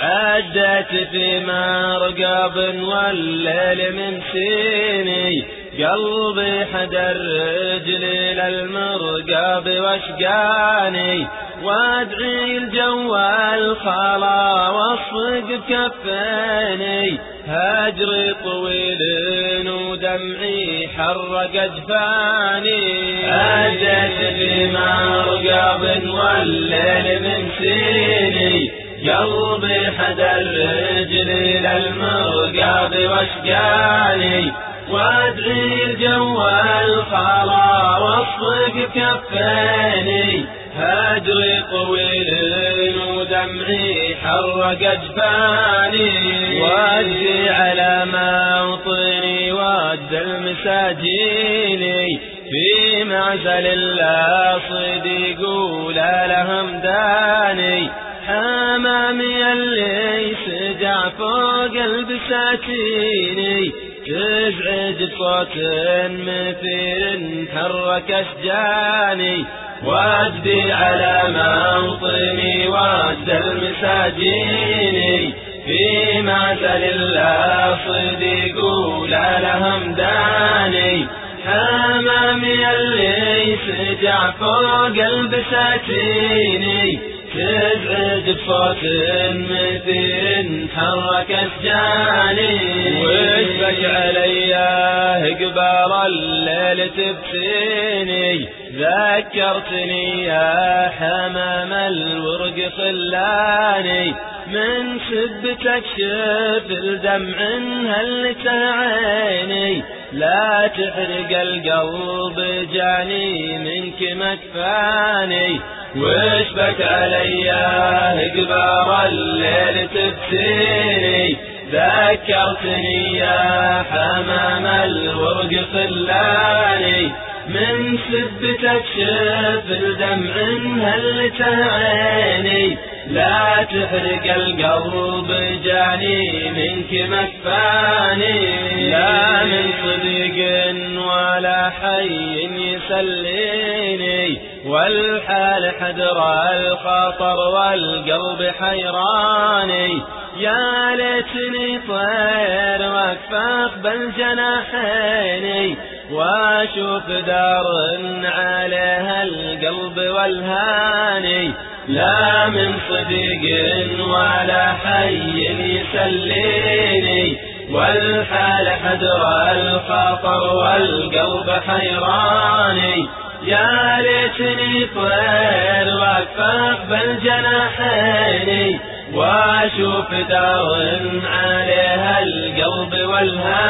عدت في مرقب والليل من سيني. قلبي حدر رجلي للمرقب واشقاني. وادعي الجو الخلا والصق كفيني. هجري طويل ودمعي حرق اجفاني أجت في مرقب والليل من سيني. قلبي حدر رجلي للمرقب واشقاني وادعي الجو الخلا والصق كفيني. هجري طويل ودمعي حرق اجفاني واجي على موطني واد المساجيني في معزل لا صديق ولا لهم داني حمامي اللي سجع فوق البساتيني. تزعج صوت مثير حرك أشجاني. واجدي على موطني واد المساجيني. في معزل الله صديق ولا لهم داني حمامي اللي سجع فوق البساتيني. تزعج بصوت مثير حرك اشجاني وشبك علي قبال الليل تبسيني ذكرتني يا حمام الورق خلاني. من سبتك شف الدمع هلت عيني. لا تحرق القلب جاني منك مكفاني وشبك علي قبار الليل تبسيني ذكرتني يا حمام الورق خلاني. من سبتك شف الدمع هلت عيني لا تحرق القلب جاني منك مكفاني لا صديق ولا حي يسليني والحال حدر الخطر والقلب حيراني. يا ليتني طير واكفاف بالجناحيني وأشوف دار عليها القلب والهاني لا من صديق ولا حي يسليني. والحال حدر الخطر والقلب حيراني يا ليتني طير واكفاف بالجناحين وأشوف دار عليها القلب والهام